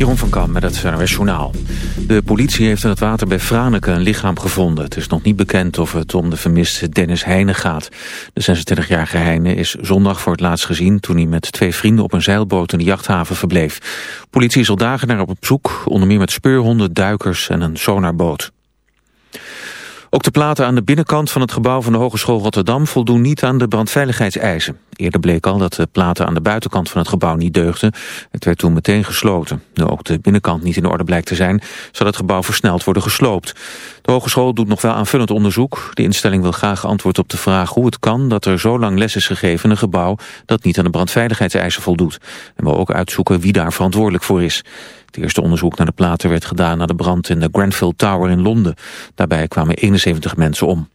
Jeroen van Kam met het NRS Journaal. De politie heeft in het water bij Franeker een lichaam gevonden. Het is nog niet bekend of het om de vermiste Dennis Heijnen gaat. De 26-jarige Heijnen is zondag voor het laatst gezien... toen hij met twee vrienden op een zeilboot in de jachthaven verbleef. Politie is al dagen naar op zoek, onder meer met speurhonden, duikers en een sonarboot. Ook de platen aan de binnenkant van het gebouw van de Hogeschool Rotterdam voldoen niet aan de brandveiligheidseisen. Eerder bleek al dat de platen aan de buitenkant van het gebouw niet deugden. Het werd toen meteen gesloten. Nu ook de binnenkant niet in orde blijkt te zijn, zal het gebouw versneld worden gesloopt. De hogeschool doet nog wel aanvullend onderzoek. De instelling wil graag antwoord op de vraag hoe het kan dat er zo lang les is gegeven in een gebouw dat niet aan de brandveiligheidseisen voldoet. En wil ook uitzoeken wie daar verantwoordelijk voor is. Het eerste onderzoek naar de platen werd gedaan na de brand in de Grenfell Tower in Londen. Daarbij kwamen 71 mensen om.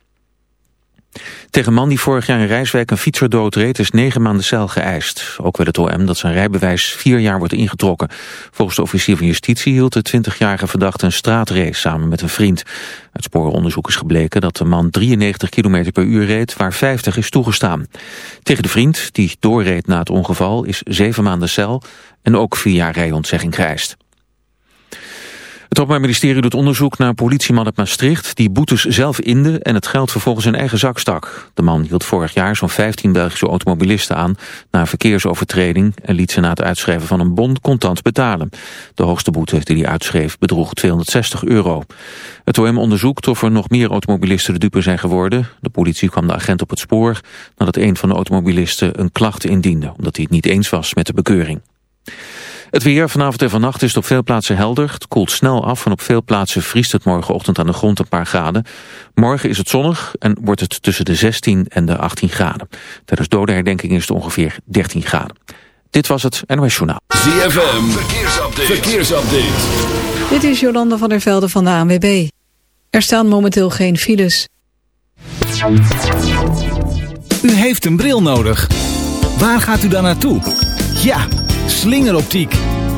Tegen man die vorig jaar in Rijswijk een fietser doodreed is negen maanden cel geëist. Ook werd het OM dat zijn rijbewijs vier jaar wordt ingetrokken. Volgens de officier van justitie hield de 20-jarige verdachte een straatrace samen met een vriend. Uit sporenonderzoek is gebleken dat de man 93 km per uur reed waar 50 is toegestaan. Tegen de vriend, die doorreed na het ongeval, is zeven maanden cel en ook vier jaar rijontzegging geëist. Het Openbaar Ministerie doet onderzoek naar politieman uit Maastricht... die boetes zelf inde en het geld vervolgens in eigen zak stak. De man hield vorig jaar zo'n 15 Belgische automobilisten aan... na verkeersovertreding en liet ze na het uitschrijven van een bon contant betalen. De hoogste boete die hij uitschreef bedroeg 260 euro. Het OM onderzoekt of er nog meer automobilisten de dupe zijn geworden. De politie kwam de agent op het spoor nadat een van de automobilisten een klacht indiende... omdat hij het niet eens was met de bekeuring. Het weer vanavond en vannacht is het op veel plaatsen helder. Het koelt snel af en op veel plaatsen vriest het morgenochtend aan de grond een paar graden. Morgen is het zonnig en wordt het tussen de 16 en de 18 graden. Tijdens dodenherdenking is het ongeveer 13 graden. Dit was het NOS Journaal. ZFM, verkeersupdate. verkeersupdate. Dit is Jolanda van der Velde van de ANWB. Er staan momenteel geen files. U heeft een bril nodig. Waar gaat u dan naartoe? Ja Slingeroptiek.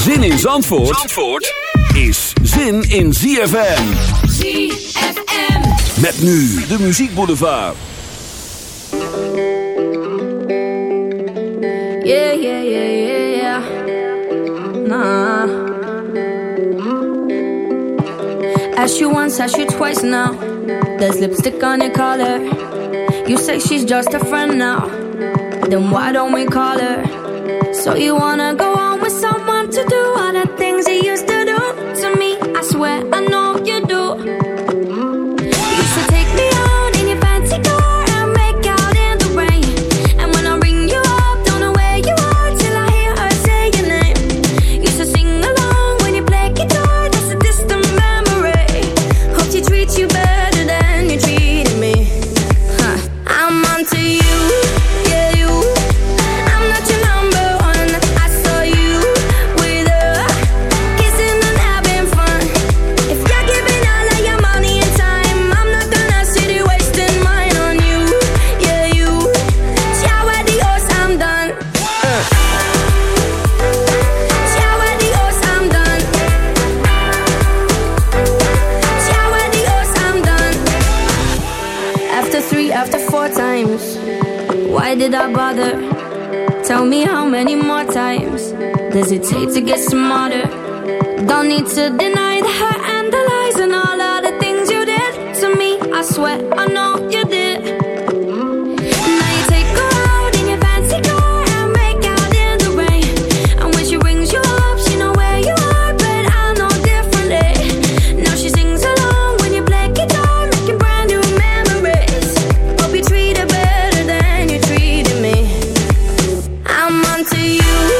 Zin in Zandvoort, Zandvoort is zin in ZFM. ZFM. Met nu de muziekboulevard. Yeah, yeah, yeah, yeah, yeah. Nah. Ask you once, ask you twice now. There's lipstick on your collar. You say she's just a friend now. Then why don't we call her? So you wanna go on hesitate to get smarter. Don't need to deny the hurt and the lies and all of the things you did to me. I swear I know you did. Now you take a in your fancy car and break out in the rain. And when she rings up, she where you are, but I know differently. Now she sings along when you play guitar, making brand new memories. Hope you treat her better than you treated me. I'm onto you.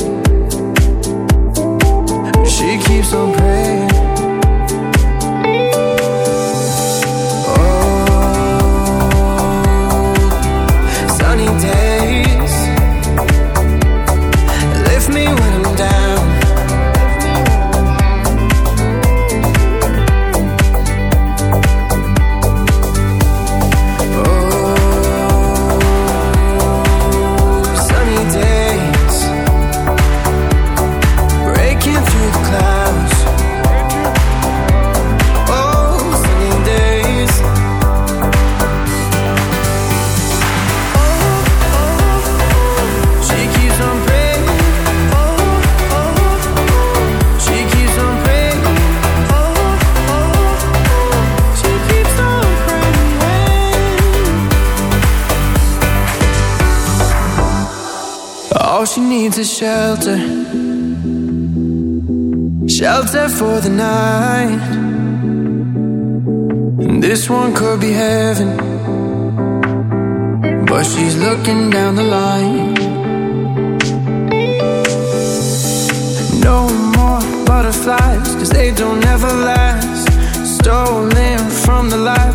So pretty.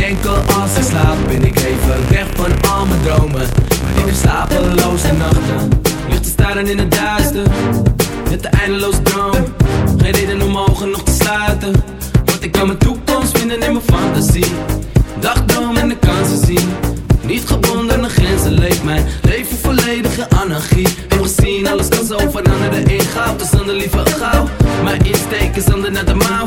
Denken als ik slaap ben ik even weg van al mijn dromen. Maar ik heb slapeloze nachten, ligt te staren in het duister. Met de eindeloze droom, geen reden om ogen nog te sluiten. Want ik kan mijn toekomst vinden in mijn fantasie. Dagdroom en de kansen zien. Niet gebonden aan grenzen leeft mijn leven volledige anarchie. Heb gezien, alles kan zo veranderen in goud. Dus dan de liever gauw. Mijn insteek is ander naar de mouw.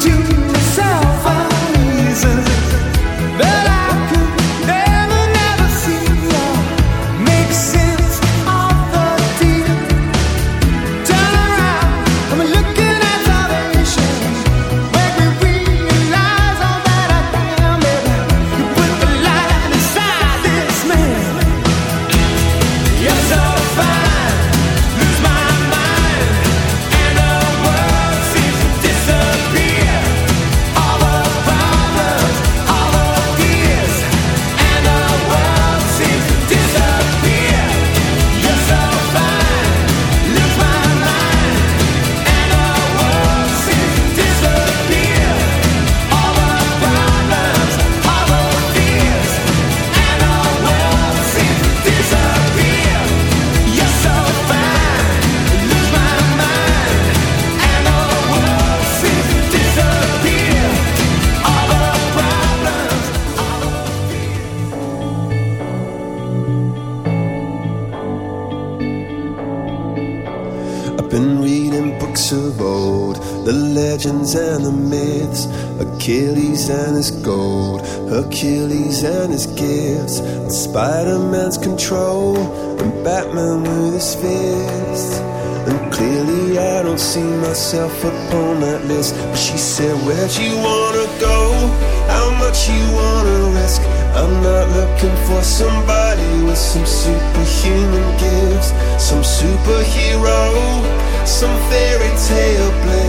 to said, Where'd you wanna go? How much you wanna risk? I'm not looking for somebody with some superhuman gifts, some superhero, some fairy tale bliss.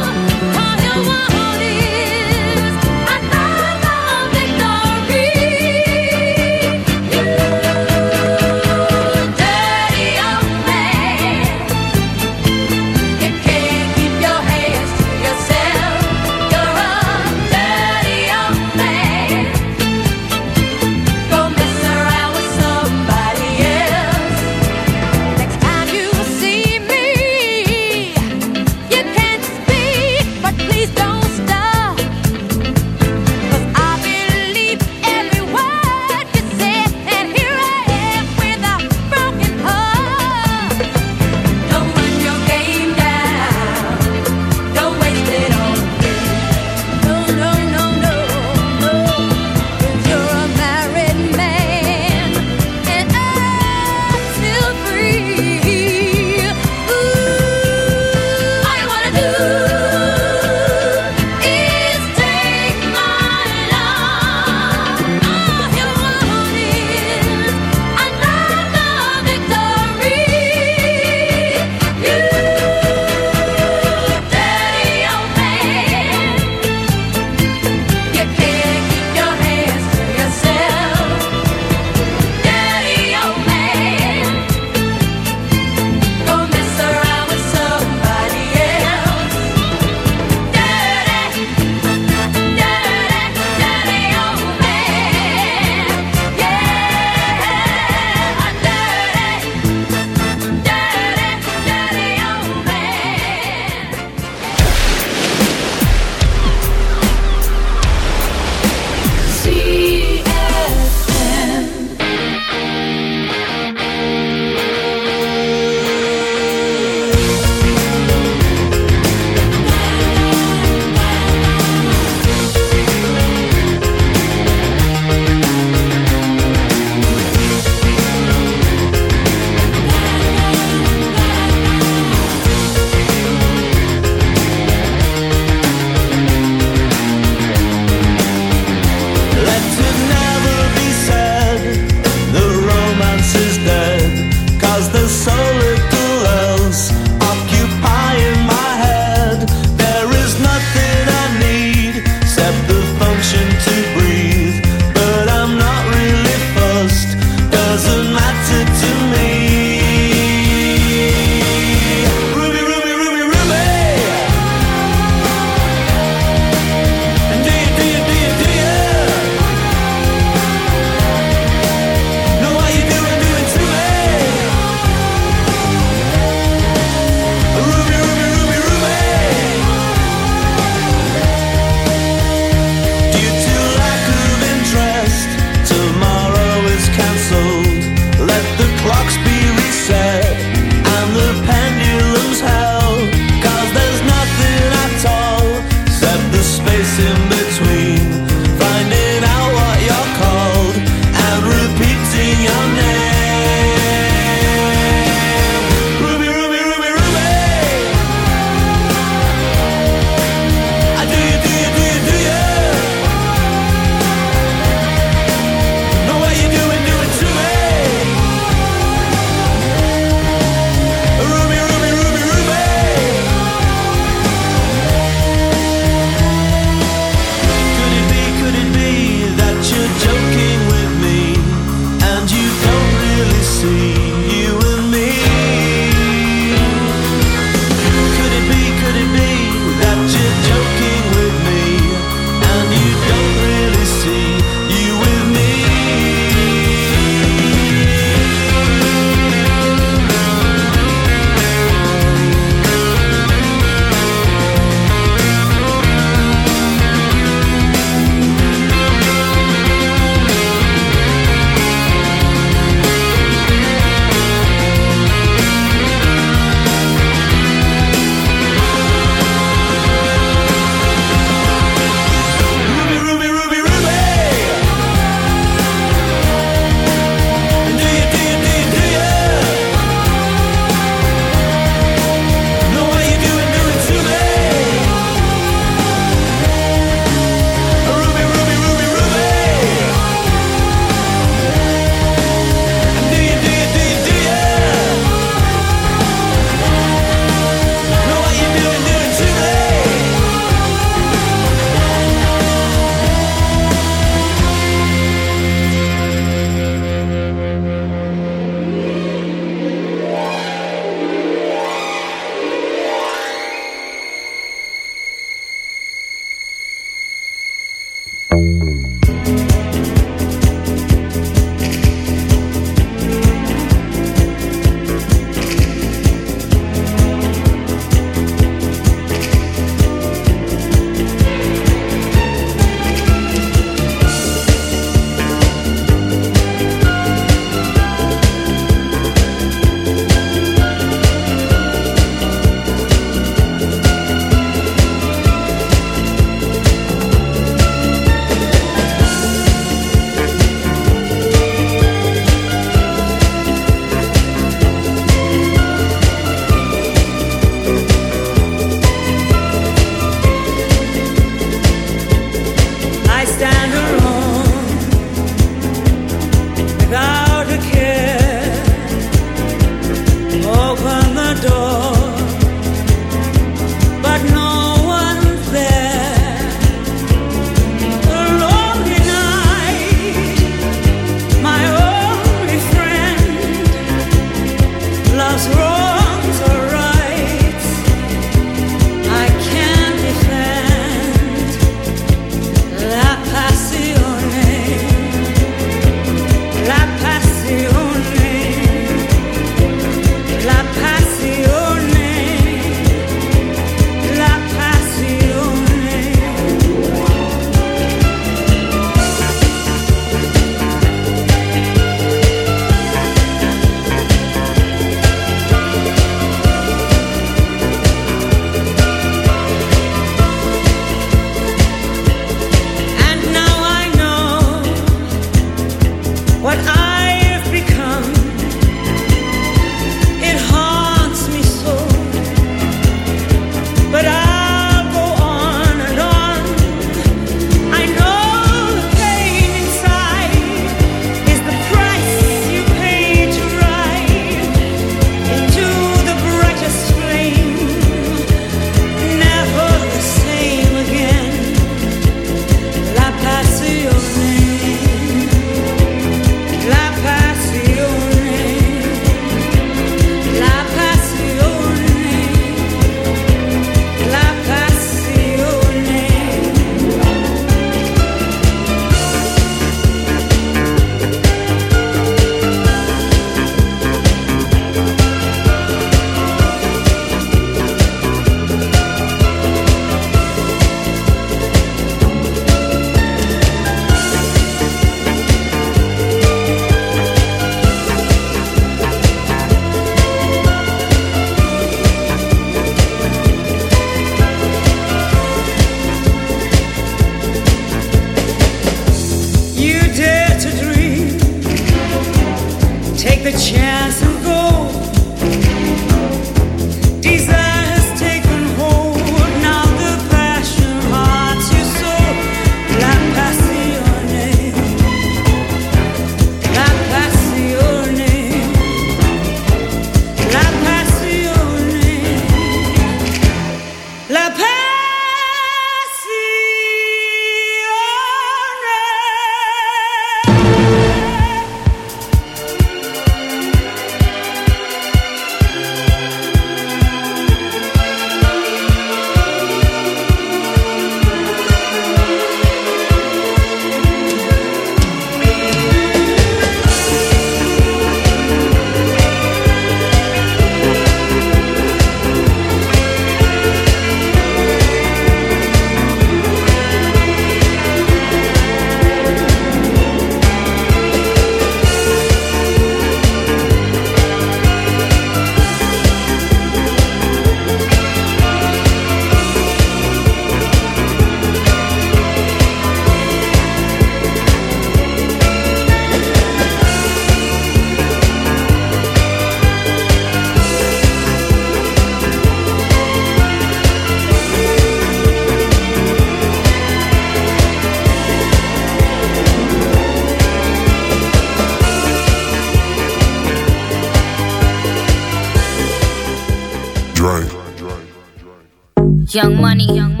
Money, young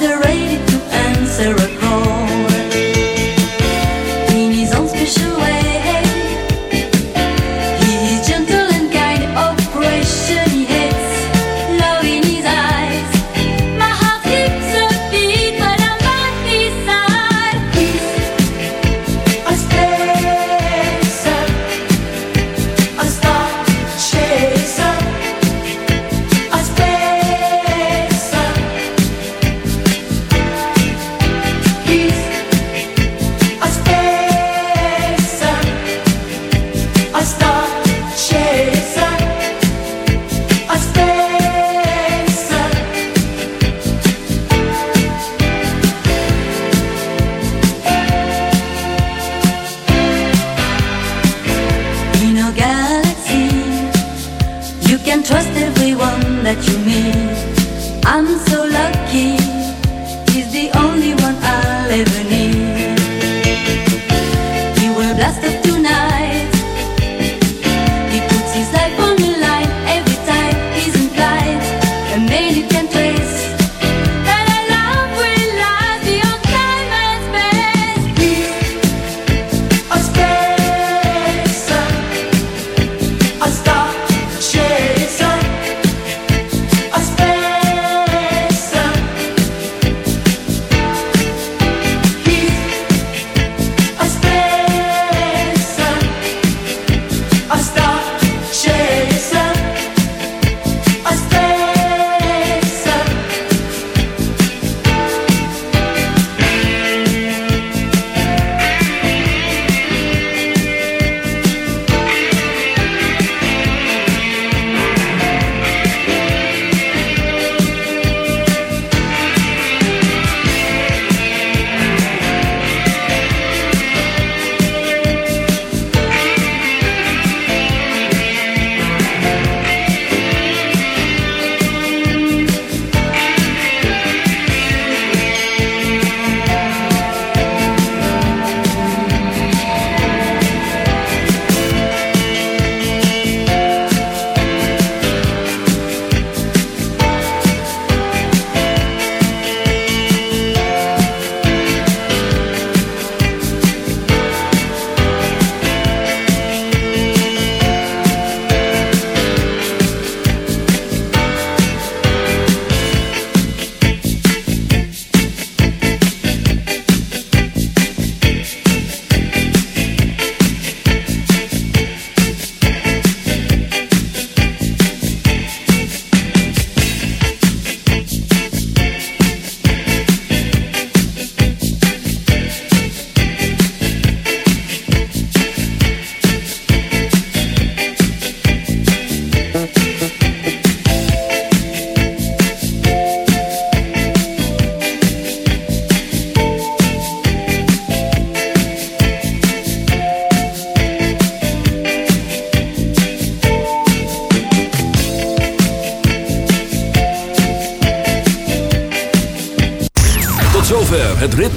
they're ready to answer a call.